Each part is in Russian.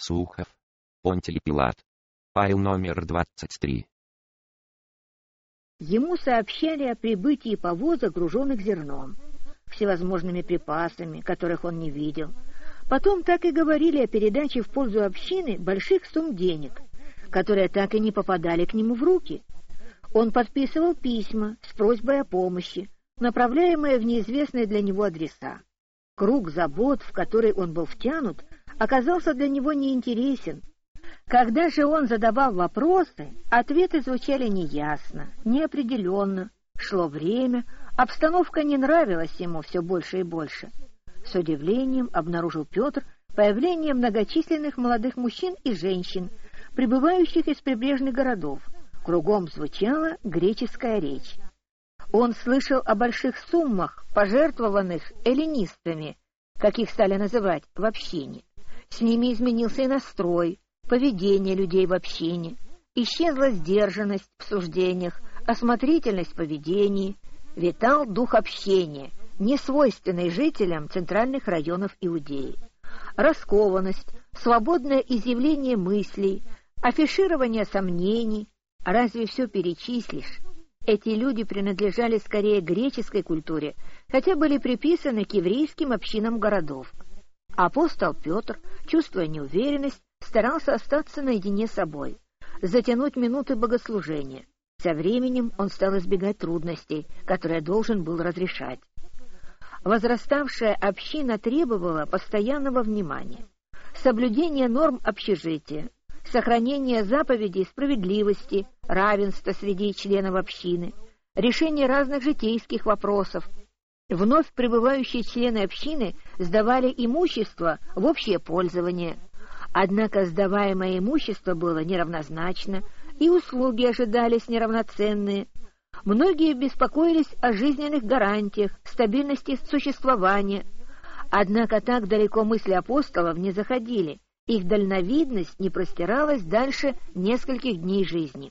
Сухов. Понтий Пилат. Файл номер 23. Ему сообщали о прибытии повозок, груженных зерном, всевозможными припасами, которых он не видел. Потом так и говорили о передаче в пользу общины больших сумм денег, которые так и не попадали к нему в руки. Он подписывал письма с просьбой о помощи, направляемые в неизвестные для него адреса. Круг забот, в который он был втянут, оказался для него неинтересен. Когда же он задавал вопросы, ответы звучали неясно, неопределенно. Шло время, обстановка не нравилась ему все больше и больше. С удивлением обнаружил Петр появление многочисленных молодых мужчин и женщин, прибывающих из прибрежных городов. Кругом звучала греческая речь. Он слышал о больших суммах, пожертвованных эллинистами, как их стали называть в общине. С ними изменился и настрой, поведение людей в общине, исчезла сдержанность в суждениях, осмотрительность в поведении, витал дух общения, несвойственный жителям центральных районов Иудеи. Раскованность, свободное изъявление мыслей, афиширование сомнений. Разве все перечислишь? Эти люди принадлежали скорее греческой культуре, хотя были приписаны к еврейским общинам городов. Апостол Петр, чувствуя неуверенность, старался остаться наедине с собой, затянуть минуты богослужения. Со временем он стал избегать трудностей, которые должен был разрешать. Возраставшая община требовала постоянного внимания, соблюдения норм общежития, сохранения заповедей справедливости, равенства среди членов общины, решение разных житейских вопросов, Вновь прибывающие члены общины сдавали имущество в общее пользование. Однако сдаваемое имущество было неравнозначно, и услуги ожидались неравноценные. Многие беспокоились о жизненных гарантиях, стабильности существования. Однако так далеко мысли апостолов не заходили, их дальновидность не простиралась дальше нескольких дней жизни.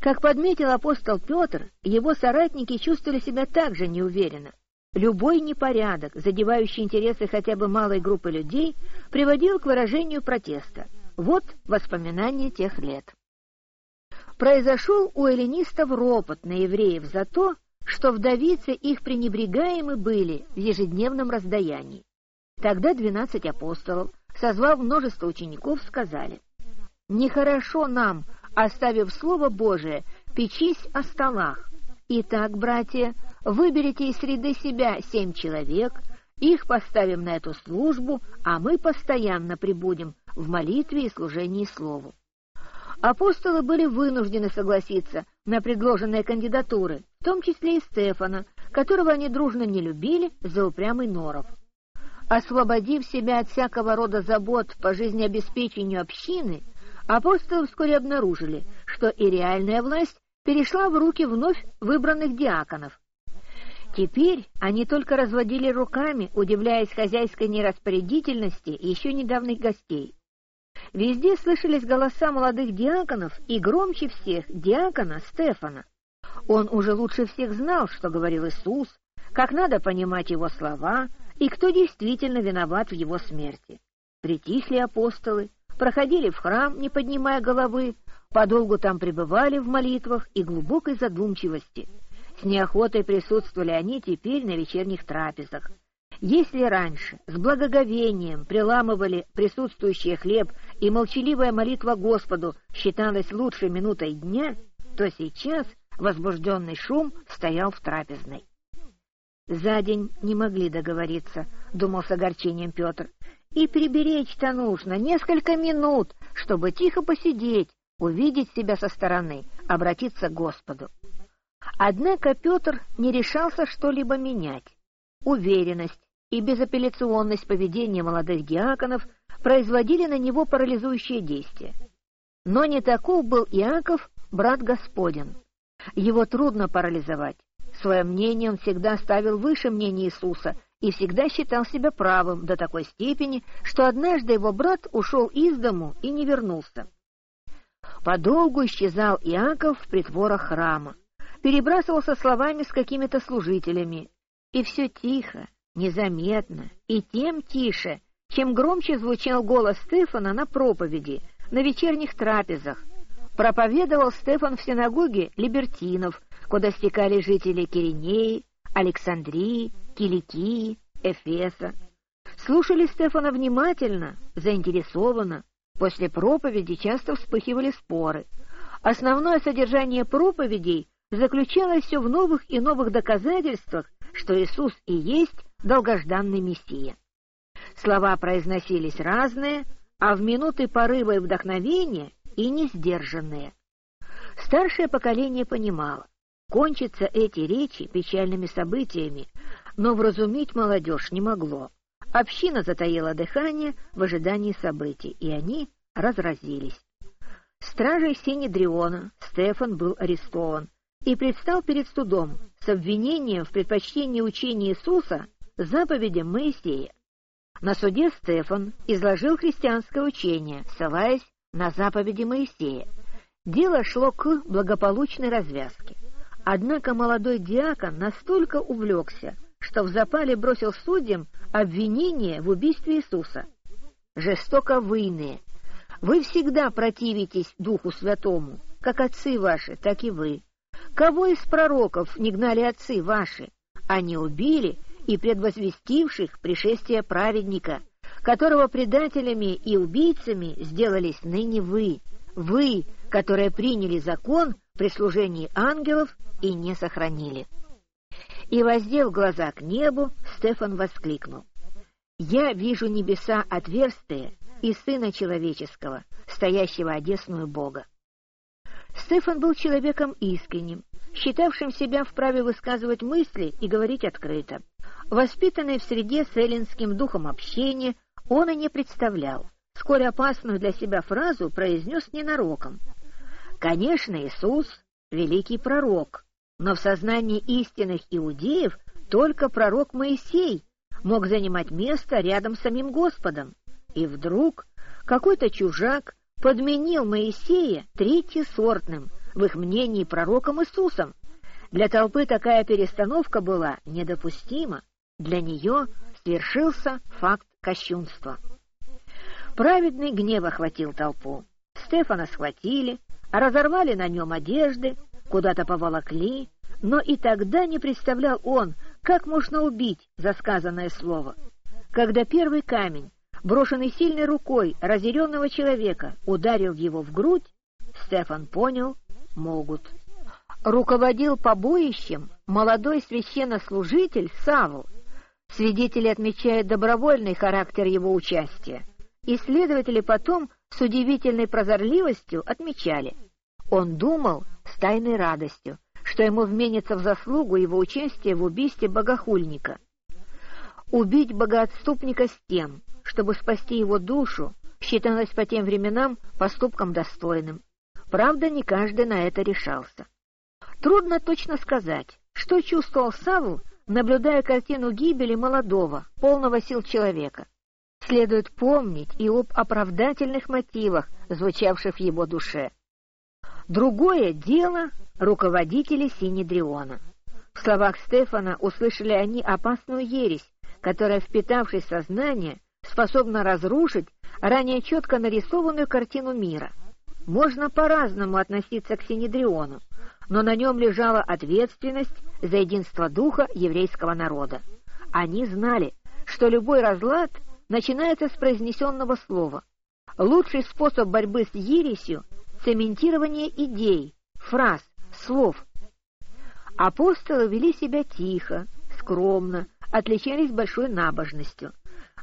Как подметил апостол Петр, его соратники чувствовали себя также неуверенно. Любой непорядок, задевающий интересы хотя бы малой группы людей, приводил к выражению протеста. Вот воспоминания тех лет. Произошел у эллинистов ропот на евреев за то, что вдовицы их пренебрегаемы были в ежедневном раздаянии. Тогда двенадцать апостолов, созвав множество учеников, сказали, «Нехорошо нам, оставив Слово Божие, печись о столах. Итак, братья, выберите из среды себя семь человек, их поставим на эту службу, а мы постоянно прибудем в молитве и служении Слову. Апостолы были вынуждены согласиться на предложенные кандидатуры, в том числе и Стефана, которого они дружно не любили за упрямый норов. Освободив себя от всякого рода забот по жизнеобеспечению общины, апостолы вскоре обнаружили, что и реальная власть перешла в руки вновь выбранных диаконов. Теперь они только разводили руками, удивляясь хозяйской нераспорядительности еще недавних гостей. Везде слышались голоса молодых диаконов, и громче всех диакона Стефана. Он уже лучше всех знал, что говорил Иисус, как надо понимать его слова и кто действительно виноват в его смерти. Притихли апостолы, проходили в храм, не поднимая головы, подолгу там пребывали в молитвах и глубокой задумчивости. С неохотой присутствовали они теперь на вечерних трапезах. Если раньше с благоговением приламывали присутствующие хлеб и молчаливая молитва Господу считалась лучшей минутой дня, то сейчас возбужденный шум стоял в трапезной. За день не могли договориться, — думал с огорчением Петр. И приберечь-то нужно несколько минут, чтобы тихо посидеть, увидеть себя со стороны, обратиться к Господу. Однако Петр не решался что-либо менять. Уверенность и безапелляционность поведения молодых диаконов производили на него парализующее действие. Но не таков был Иаков, брат Господен. Его трудно парализовать. Свое мнение он всегда ставил выше мнения Иисуса и всегда считал себя правым до такой степени, что однажды его брат ушел из дому и не вернулся. Подолгу исчезал Иаков в притворах храма, перебрасывался словами с какими-то служителями, и все тихо, незаметно, и тем тише, чем громче звучал голос Стефана на проповеди, на вечерних трапезах. Проповедовал Стефан в синагоге либертинов, куда стекали жители Киринеи, Александрии, Киликии, Эфеса. Слушали Стефана внимательно, заинтересованно. После проповеди часто вспыхивали споры. Основное содержание проповедей заключалось все в новых и новых доказательствах, что Иисус и есть долгожданный Мессия. Слова произносились разные, а в минуты порыва и вдохновения и несдержанные. Старшее поколение понимало, кончатся эти речи печальными событиями, но вразумить молодежь не могло. Община затаила дыхание в ожидании событий, и они разразились. Стражей Синедриона Стефан был арестован и предстал перед судом с обвинением в предпочтении учения Иисуса заповедям Моисея. На суде Стефан изложил христианское учение, ссылаясь на заповеди Моисея. Дело шло к благополучной развязке. Однако молодой диакон настолько увлекся, что в запале бросил судьям обвинение в убийстве Иисуса. Жестоко выйные. Вы всегда противитесь Духу Святому, как отцы ваши, так и вы. Кого из пророков не гнали отцы ваши? Они убили и предвозвестивших пришествие праведника, которого предателями и убийцами сделались ныне вы, вы, которые приняли закон при служении ангелов и не сохранили. И, воздев глаза к небу, Стефан воскликнул. «Я вижу небеса отверстые и Сына Человеческого, стоящего одесную Бога». Стефан был человеком искренним, считавшим себя вправе высказывать мысли и говорить открыто. Воспитанный в среде с эллинским духом общения, он и не представлял, сколь опасную для себя фразу произнес ненароком. Конечно, Иисус — великий пророк, но в сознании истинных иудеев только пророк Моисей мог занимать место рядом с самим Господом. И вдруг какой-то чужак подменил Моисея третьесортным, в их мнении, пророком Иисусом. Для толпы такая перестановка была недопустима. Для нее свершился факт кощунства. Праведный гнев охватил толпу. Стефана схватили, разорвали на нем одежды, куда-то поволокли, но и тогда не представлял он, как можно убить за сказанное слово. Когда первый камень, брошенный сильной рукой разъяренного человека, ударил его в грудь, Стефан понял — могут. Руководил побоищем молодой священнослужитель Савл, Свидетели отмечают добровольный характер его участия. Исследователи потом с удивительной прозорливостью отмечали. Он думал с тайной радостью, что ему вменится в заслугу его участия в убийстве богохульника. Убить богоотступника с тем, чтобы спасти его душу, считалось по тем временам поступком достойным. Правда, не каждый на это решался. Трудно точно сказать, что чувствовал Савл, наблюдая картину гибели молодого, полного сил человека. Следует помнить и об оправдательных мотивах, звучавших в его душе. Другое дело — руководители Синедриона. В словах Стефана услышали они опасную ересь, которая, впитавшись в сознание, способна разрушить ранее четко нарисованную картину мира. Можно по-разному относиться к Синедриону, но на нем лежала ответственность за единство духа еврейского народа. Они знали, что любой разлад начинается с произнесенного слова. Лучший способ борьбы с ересью — цементирование идей, фраз, слов. Апостолы вели себя тихо, скромно, отличались большой набожностью.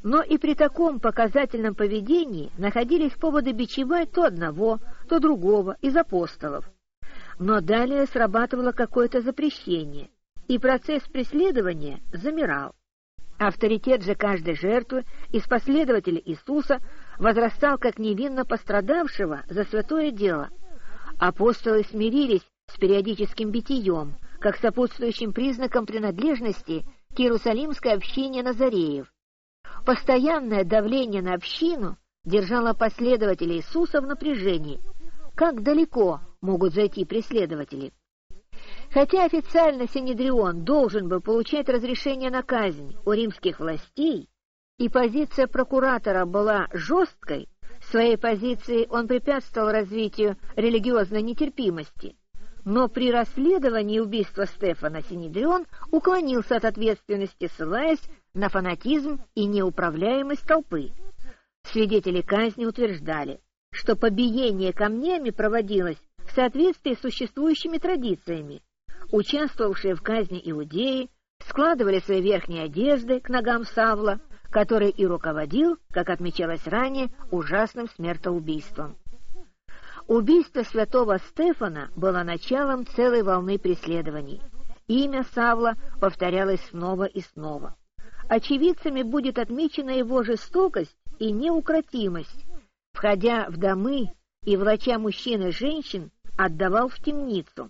Но и при таком показательном поведении находились поводы бичевать то одного, то другого из апостолов. Но далее срабатывало какое-то запрещение, и процесс преследования замирал. Авторитет же каждой жертвы из последователей Иисуса возрастал как невинно пострадавшего за святое дело. Апостолы смирились с периодическим битием, как сопутствующим признаком принадлежности к Иерусалимской общине Назареев. Постоянное давление на общину держало последователей Иисуса в напряжении. Как далеко могут зайти преследователи? Хотя официально Синедрион должен был получать разрешение на казнь у римских властей, и позиция прокуратора была жесткой, своей позиции он препятствовал развитию религиозной нетерпимости. Но при расследовании убийства Стефана Синедрион уклонился от ответственности, ссылаясь на фанатизм и неуправляемость толпы. Свидетели казни утверждали, что побиение камнями проводилось в соответствии с существующими традициями. Участвовавшие в казни иудеи складывали свои верхние одежды к ногам Савла, который и руководил, как отмечалось ранее, ужасным смертоубийством. Убийство святого Стефана было началом целой волны преследований. Имя Савла повторялось снова и снова. Очевидцами будет отмечена его жестокость и неукротимость. Входя в домы и влача мужчин и женщин, отдавал в темницу.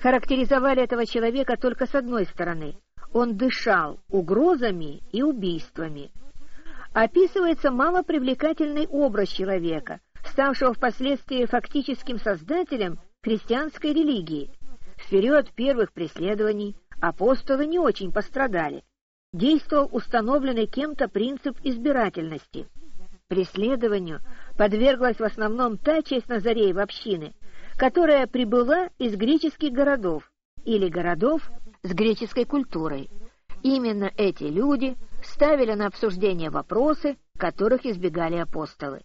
Характеризовали этого человека только с одной стороны — он дышал угрозами и убийствами. Описывается малопривлекательный образ человека, ставшего впоследствии фактическим создателем христианской религии. В период первых преследований апостолы не очень пострадали. Действовал установленный кем-то принцип избирательности. Преследованию подверглась в основном та часть Назареев общины, которая прибыла из греческих городов или городов, с греческой культурой. Именно эти люди ставили на обсуждение вопросы, которых избегали апостолы.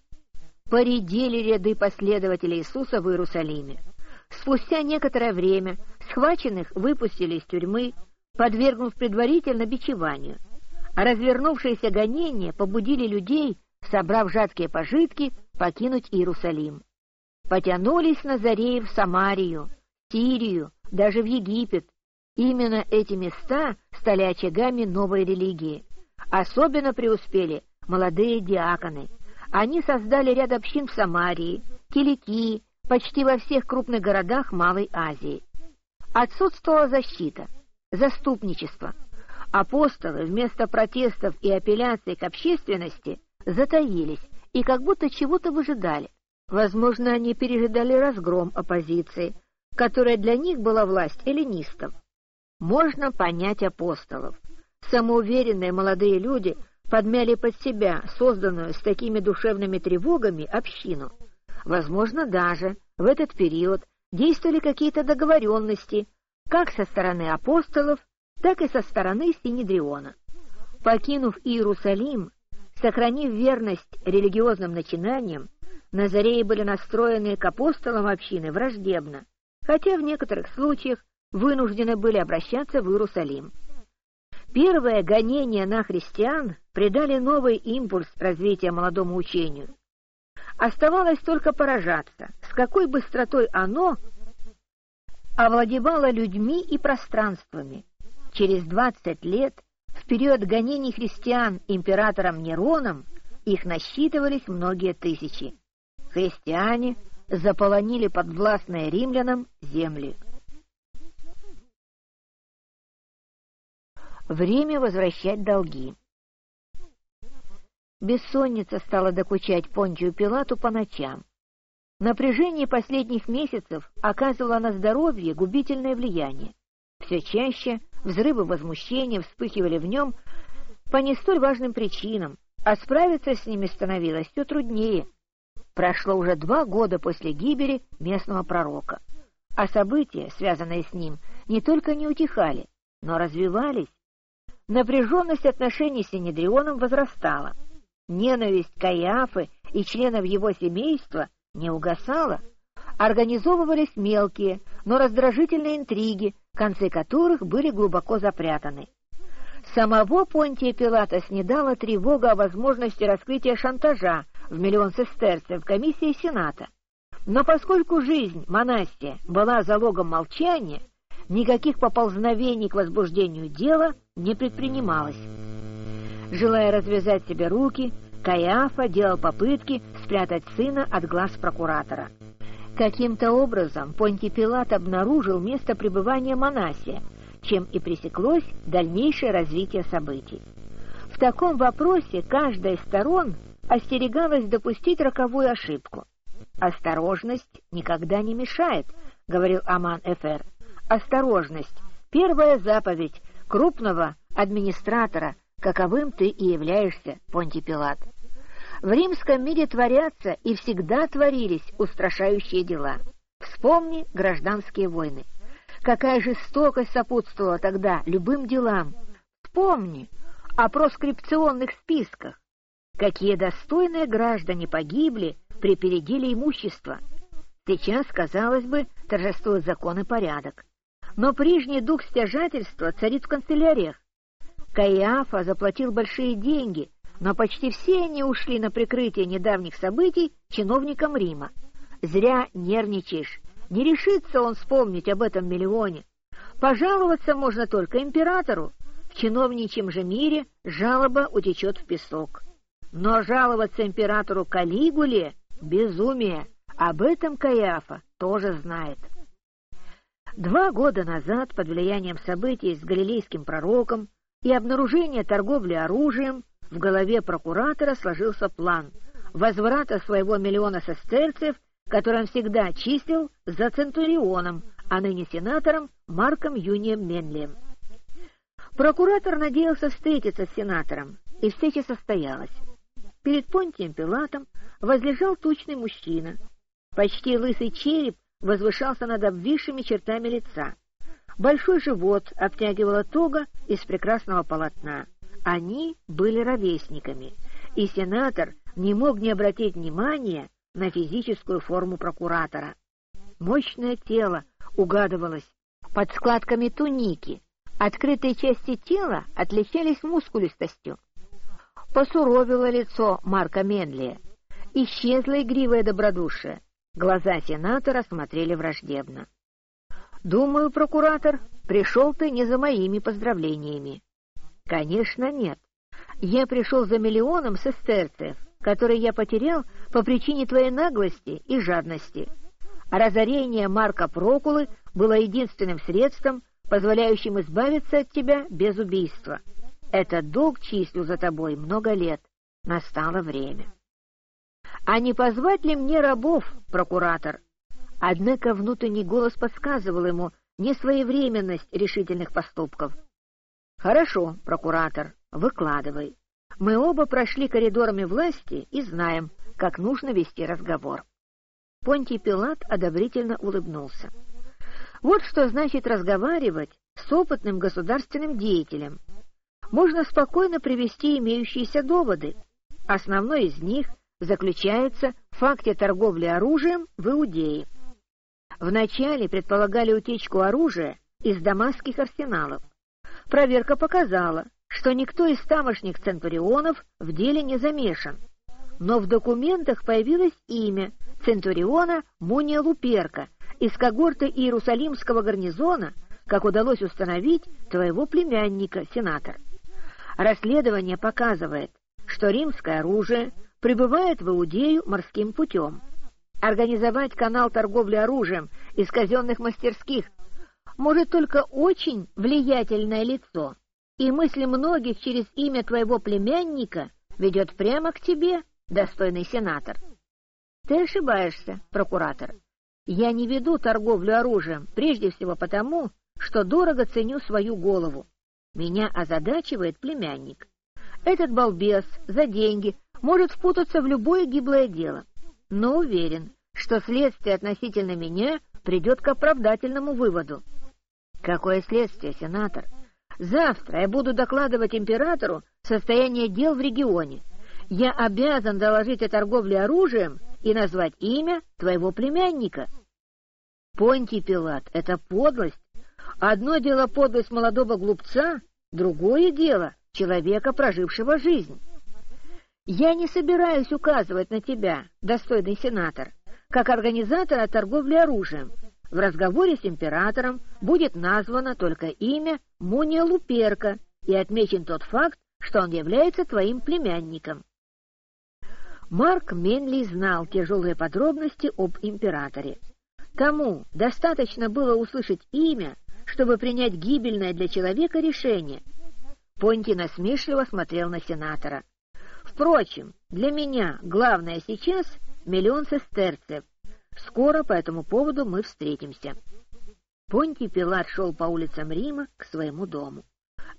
Поредели ряды последователей Иисуса в Иерусалиме. Спустя некоторое время схваченных выпустили из тюрьмы, подвергнув предварительно бичеванию. А развернувшиеся гонения побудили людей, собрав жадкие пожитки, покинуть Иерусалим. Потянулись Назареи в Самарию, Сирию, даже в Египет, Именно эти места стали очагами новой религии. Особенно преуспели молодые диаконы. Они создали ряд общин в Самарии, Киликии, почти во всех крупных городах Малой Азии. Отсутствовала защита, заступничество. Апостолы вместо протестов и апелляций к общественности затаились и как будто чего-то выжидали. Возможно, они пережидали разгром оппозиции, которая для них была власть эллинистов можно понять апостолов. Самоуверенные молодые люди подмяли под себя созданную с такими душевными тревогами общину. Возможно, даже в этот период действовали какие-то договоренности, как со стороны апостолов, так и со стороны Синедриона. Покинув Иерусалим, сохранив верность религиозным начинаниям, Назареи были настроены к апостолам общины враждебно, хотя в некоторых случаях вынуждены были обращаться в Иерусалим. Первое гонение на христиан придали новый импульс развития молодому учению. Оставалось только поражаться, с какой быстротой оно овладевало людьми и пространствами. Через двадцать лет, в период гонений христиан императором Нероном, их насчитывались многие тысячи. Христиане заполонили подвластные римлянам земли. Время возвращать долги. Бессонница стала докучать Понтию Пилату по ночам. Напряжение последних месяцев оказывало на здоровье губительное влияние. Все чаще взрывы возмущения вспыхивали в нем по не столь важным причинам, а справиться с ними становилось все труднее. Прошло уже два года после гибели местного пророка, а события, связанные с ним, не только не утихали, но развивались. Напряженность отношений с Синедрионом возрастала. Ненависть Каиафы и членов его семейства не угасала. Организовывались мелкие, но раздражительные интриги, концы которых были глубоко запрятаны. Самого Понтия Пилата снедала тревога о возможности раскрытия шантажа в миллион сестерцев комиссии Сената. Но поскольку жизнь монастия была залогом молчания, никаких поползновений к возбуждению дела не предпринималось. Желая развязать себе руки, Каиафа делал попытки спрятать сына от глаз прокуратора. Каким-то образом Понтий Пилат обнаружил место пребывания Манасия, чем и пресеклось дальнейшее развитие событий. В таком вопросе каждая из сторон остерегалась допустить роковую ошибку. «Осторожность никогда не мешает», — говорил Аман-Эфер. Осторожность. Первая заповедь крупного администратора, каковым ты и являешься, Понтий Пилат. В римском мире творятся и всегда творились устрашающие дела. Вспомни гражданские войны. Какая жестокость сопутствовала тогда любым делам. Вспомни о проскрипционных списках. Какие достойные граждане погибли при переделе имущества. Сейчас, казалось бы, торжествует закон и порядок. Но прежний дух стяжательства царит в канцеляриях. Каиафа заплатил большие деньги, но почти все они ушли на прикрытие недавних событий чиновникам Рима. Зря нервничаешь. Не решится он вспомнить об этом миллионе. Пожаловаться можно только императору. В чиновничьем же мире жалоба утечет в песок. Но жаловаться императору Калигуле — безумие. Об этом Каиафа тоже знает. Два года назад, под влиянием событий с галилейским пророком и обнаружения торговли оружием, в голове прокуратора сложился план возврата своего миллиона сестерцев, который он всегда числил за центурионом, а ныне сенатором Марком Юнием Менлием. Прокуратор надеялся встретиться с сенатором, и встреча состоялась. Перед Понтием Пилатом возлежал тучный мужчина. Почти лысый череп возвышался над обвисшими чертами лица. Большой живот обтягивала тога из прекрасного полотна. Они были ровесниками, и сенатор не мог не обратить внимания на физическую форму прокуратора. Мощное тело угадывалось под складками туники. Открытые части тела отличались мускулистостью. Посуровило лицо Марка Менлия. Исчезла игривая добродушие. Глаза сенатора смотрели враждебно. «Думаю, прокуратор, пришел ты не за моими поздравлениями». «Конечно, нет. Я пришел за миллионом сестерцев, который я потерял по причине твоей наглости и жадности. Разорение Марка Прокулы было единственным средством, позволяющим избавиться от тебя без убийства. Этот долг числю за тобой много лет. Настало время». А не позвать ли мне рабов, прокуратор? Однако внутренний голос подсказывал ему несвоевременность решительных поступков. Хорошо, прокуратор, выкладывай. Мы оба прошли коридорами власти и знаем, как нужно вести разговор. Понтий Пилат одобрительно улыбнулся. Вот что значит разговаривать с опытным государственным деятелем. Можно спокойно привести имеющиеся доводы. Основной из них заключается в факте торговли оружием в Иудее. Вначале предполагали утечку оружия из дамасских арсеналов. Проверка показала, что никто из тамошних центурионов в деле не замешан. Но в документах появилось имя центуриона Муния Луперка из когорты Иерусалимского гарнизона, как удалось установить твоего племянника, сенатор. Расследование показывает, что римское оружие прибывает в Иудею морским путем. Организовать канал торговли оружием из казенных мастерских может только очень влиятельное лицо, и мысли многих через имя твоего племянника ведет прямо к тебе, достойный сенатор. Ты ошибаешься, прокуратор. Я не веду торговлю оружием, прежде всего потому, что дорого ценю свою голову. Меня озадачивает племянник. Этот балбес за деньги может впутаться в любое гиблое дело, но уверен, что следствие относительно меня придет к оправдательному выводу. Какое следствие, сенатор? Завтра я буду докладывать императору состояние дел в регионе. Я обязан доложить о торговле оружием и назвать имя твоего племянника. Понтий Пилат — это подлость. Одно дело подлость молодого глупца, другое дело — человека, прожившего жизнь. Я не собираюсь указывать на тебя, достойный сенатор, как организатора торговли оружием. В разговоре с императором будет названо только имя Муния Луперка и отмечен тот факт, что он является твоим племянником. Марк Менли знал тяжелые подробности об императоре. Тому достаточно было услышать имя, чтобы принять гибельное для человека решение. Понти насмешливо смотрел на сенатора. Впрочем, для меня главное сейчас миллион сестерцев. Скоро по этому поводу мы встретимся. Понтий Пилат шел по улицам Рима к своему дому.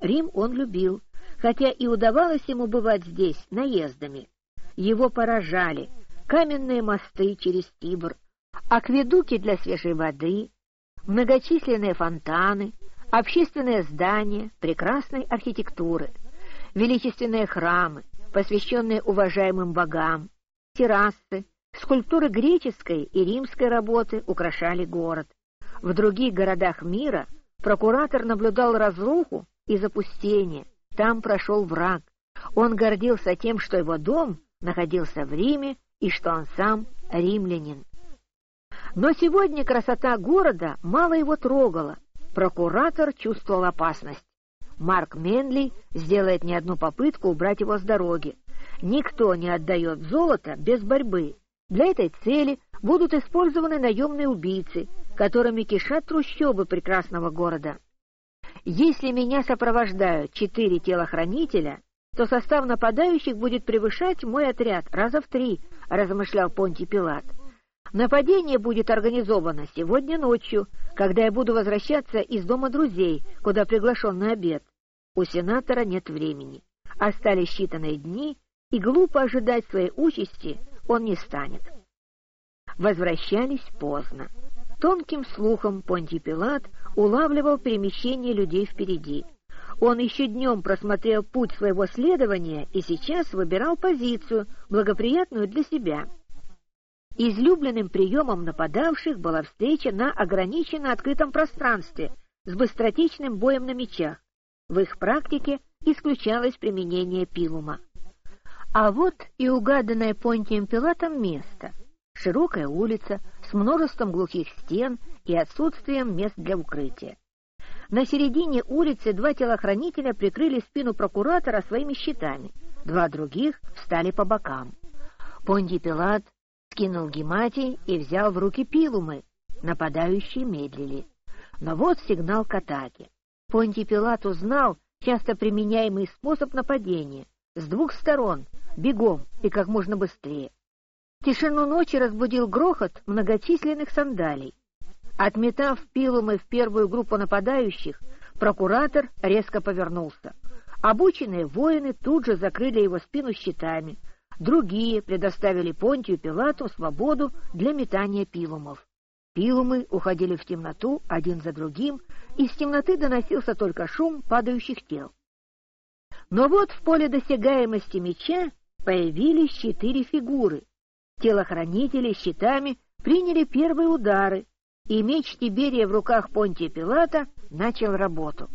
Рим он любил, хотя и удавалось ему бывать здесь наездами. Его поражали каменные мосты через Тибр, акведуки для свежей воды, многочисленные фонтаны, общественные здания прекрасной архитектуры, величественные храмы, посвященные уважаемым богам, террасы, скульптуры греческой и римской работы украшали город. В других городах мира прокуратор наблюдал разруху и запустение. Там прошел враг. Он гордился тем, что его дом находился в Риме и что он сам римлянин. Но сегодня красота города мало его трогала. Прокуратор чувствовал опасность. Марк Менли сделает не одну попытку убрать его с дороги. Никто не отдает золото без борьбы. Для этой цели будут использованы наемные убийцы, которыми кишат трущобы прекрасного города. Если меня сопровождают четыре телохранителя, то состав нападающих будет превышать мой отряд раза в три, размышлял Понтий Пилат. Нападение будет организовано сегодня ночью, когда я буду возвращаться из дома друзей, куда приглашен на обед. У сенатора нет времени. Остались считанные дни, и глупо ожидать своей участи он не станет. Возвращались поздно. Тонким слухом Понтий Пилат улавливал перемещение людей впереди. Он еще днем просмотрел путь своего следования и сейчас выбирал позицию, благоприятную для себя. Излюбленным приемом нападавших была встреча на ограниченно открытом пространстве с быстротечным боем на мечах. В их практике исключалось применение пилума. А вот и угаданное Понтием Пилатом место. Широкая улица с множеством глухих стен и отсутствием мест для укрытия. На середине улицы два телохранителя прикрыли спину прокуратора своими щитами, два других встали по бокам. Понтий Пилат скинул гематий и взял в руки пилумы. Нападающие медлили. Но вот сигнал к атаке. Понтий Пилат узнал часто применяемый способ нападения. С двух сторон, бегом и как можно быстрее. Тишину ночи разбудил грохот многочисленных сандалий. Отметав пилумы в первую группу нападающих, прокуратор резко повернулся. Обученные воины тут же закрыли его спину щитами, Другие предоставили Понтию Пилату свободу для метания пилумов. Пилумы уходили в темноту один за другим, из темноты доносился только шум падающих тел. Но вот в поле досягаемости меча появились четыре фигуры. Телохранители щитами приняли первые удары, и меч Тиберия в руках Понтия Пилата начал работу.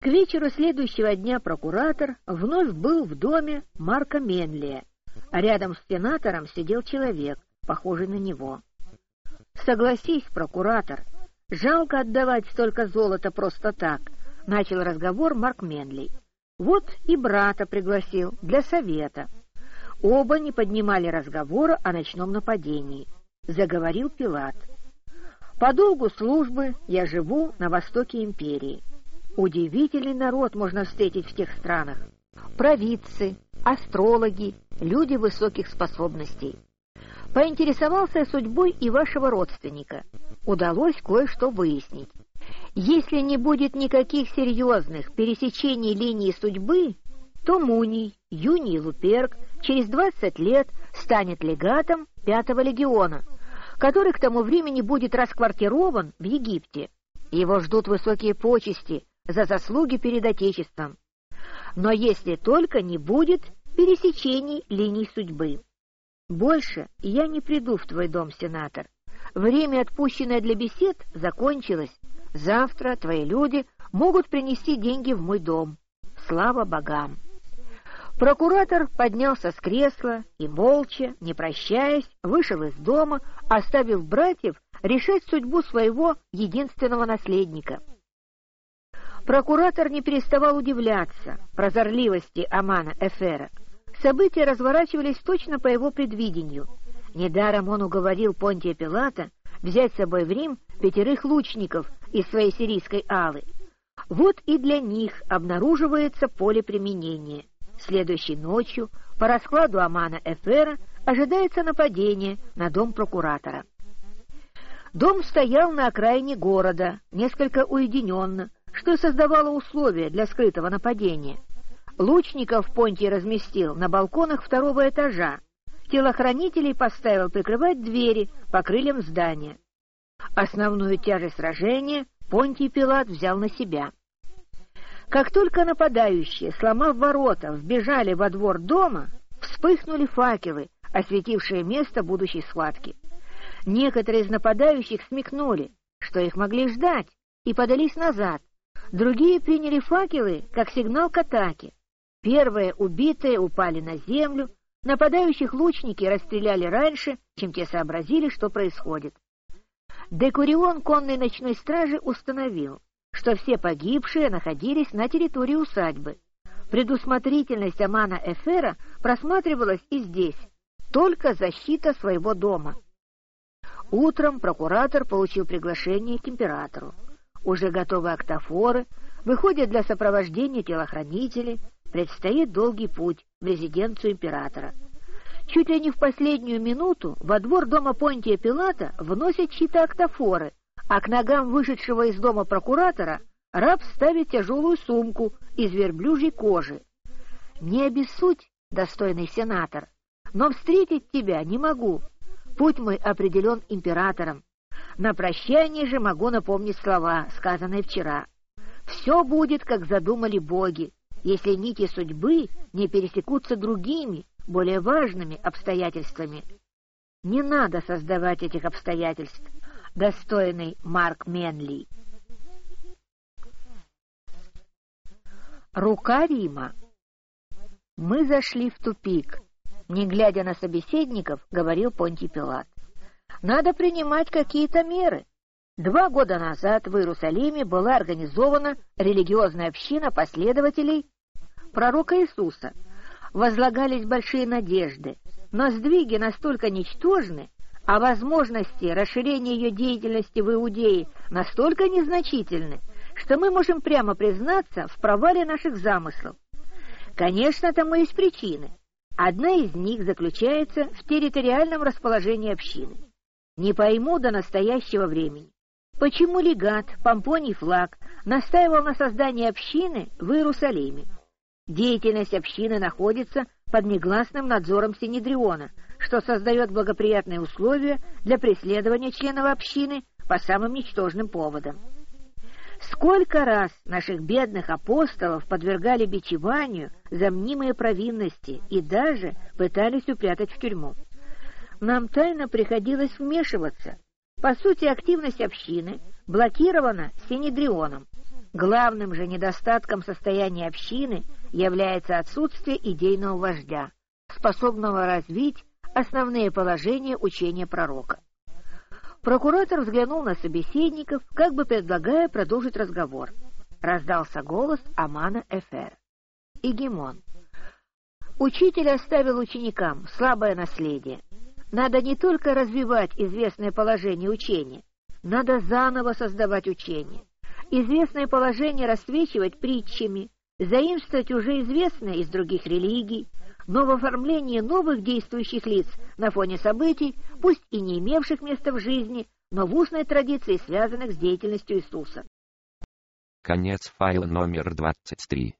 К вечеру следующего дня прокуратор вновь был в доме Марка Менлия, а рядом с сенатором сидел человек, похожий на него. «Согласись, прокуратор, жалко отдавать столько золота просто так», — начал разговор Марк Менли. «Вот и брата пригласил для совета». Оба не поднимали разговора о ночном нападении. Заговорил Пилат. «По долгу службы я живу на востоке империи. Удивительный народ можно встретить в тех странах. Провидцы, астрологи, люди высоких способностей. Поинтересовался судьбой и вашего родственника. Удалось кое-что выяснить. Если не будет никаких серьезных пересечений линии судьбы, то Муний, Юний Луперк через 20 лет станет легатом Пятого легиона, который к тому времени будет расквартирован в Египте. Его ждут высокие почести за заслуги перед Отечеством. Но если только не будет пересечений линий судьбы. Больше я не приду в твой дом, сенатор. Время, отпущенное для бесед, закончилось. Завтра твои люди могут принести деньги в мой дом. Слава богам! Прокуратор поднялся с кресла и, молча, не прощаясь, вышел из дома, оставив братьев решать судьбу своего единственного наследника. Прокуратор не переставал удивляться прозорливости Амана Эфера. События разворачивались точно по его предвидению. Недаром он уговорил Понтия Пилата взять с собой в Рим пятерых лучников из своей сирийской алы. Вот и для них обнаруживается поле применения. Следующей ночью, по раскладу Амана Эфера, ожидается нападение на дом прокуратора. Дом стоял на окраине города, несколько уединенно, что создавало условия для скрытого нападения. Лучников Понтий разместил на балконах второго этажа. Телохранителей поставил прикрывать двери по крыльям здания. Основную тяжесть сражения Понтий Пилат взял на себя. Как только нападающие, сломав ворота, вбежали во двор дома, вспыхнули факелы, осветившие место будущей схватки. Некоторые из нападающих смекнули, что их могли ждать, и подались назад. Другие приняли факелы как сигнал к атаке. Первые убитые упали на землю, нападающих лучники расстреляли раньше, чем те сообразили, что происходит. Декурион конной ночной стражи установил, что все погибшие находились на территории усадьбы. Предусмотрительность Амана Эфера просматривалась и здесь, только защита своего дома. Утром прокуратор получил приглашение к императору. Уже готовы октофоры, выходят для сопровождения телохранители, предстоит долгий путь в резиденцию императора. Чуть ли не в последнюю минуту во двор дома Понтия Пилата вносят чьи-то октофоры, а к ногам вышедшего из дома прокуратора раб ставит тяжелую сумку из верблюжьей кожи. «Не обессудь, достойный сенатор, но встретить тебя не могу. Путь мой определен императором. На прощание же могу напомнить слова, сказанные вчера. Все будет, как задумали боги, если нити судьбы не пересекутся другими, более важными обстоятельствами. Не надо создавать этих обстоятельств, достойный Марк Менли. Рука Рима. Мы зашли в тупик. Не глядя на собеседников, говорил Понтий Пилат. Надо принимать какие-то меры. Два года назад в Иерусалиме была организована религиозная община последователей пророка Иисуса. Возлагались большие надежды, но сдвиги настолько ничтожны, а возможности расширения ее деятельности в Иудее настолько незначительны, что мы можем прямо признаться в провале наших замыслов. Конечно, тому есть причины. Одна из них заключается в территориальном расположении общины. Не пойму до настоящего времени, почему легат Помпоний Флаг настаивал на создании общины в Иерусалиме. Деятельность общины находится под негласным надзором Синедриона – что создает благоприятные условия для преследования членов общины по самым ничтожным поводам. Сколько раз наших бедных апостолов подвергали бичеванию за мнимые провинности и даже пытались упрятать в тюрьму. Нам тайно приходилось вмешиваться. По сути, активность общины блокирована Синедрионом. Главным же недостатком состояния общины является отсутствие идейного вождя, способного развить основные положения учения пророка. Прокуратор взглянул на собеседников, как бы предлагая продолжить разговор. Раздался голос Амана Эфер. Игемон. Учитель оставил ученикам слабое наследие. Надо не только развивать известное положение учения, надо заново создавать учение. Известное положение рассвечивать притчами, заимствовать уже известное из других религий, но в оформлении новых действующих лиц на фоне событий, пусть и не имевших места в жизни, но в устной традиции, связанных с деятельностью Иисуса. Конец файла номер 23.